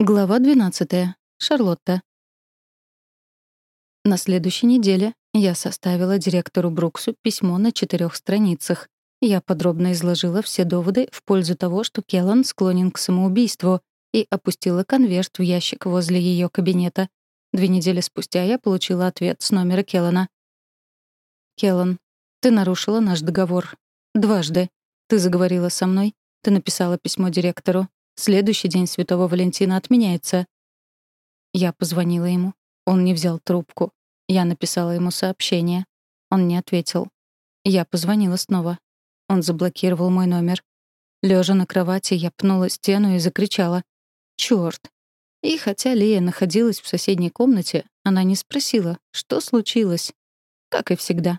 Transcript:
Глава 12. Шарлотта. На следующей неделе я составила директору Бруксу письмо на четырех страницах. Я подробно изложила все доводы в пользу того, что Келлан склонен к самоубийству, и опустила конверт в ящик возле ее кабинета. Две недели спустя я получила ответ с номера Келлана. «Келлан, ты нарушила наш договор. Дважды. Ты заговорила со мной, ты написала письмо директору, Следующий день Святого Валентина отменяется. Я позвонила ему. Он не взял трубку. Я написала ему сообщение. Он не ответил. Я позвонила снова. Он заблокировал мой номер. Лежа на кровати, я пнула стену и закричала. «Чёрт!» И хотя Лия находилась в соседней комнате, она не спросила, что случилось. Как и всегда.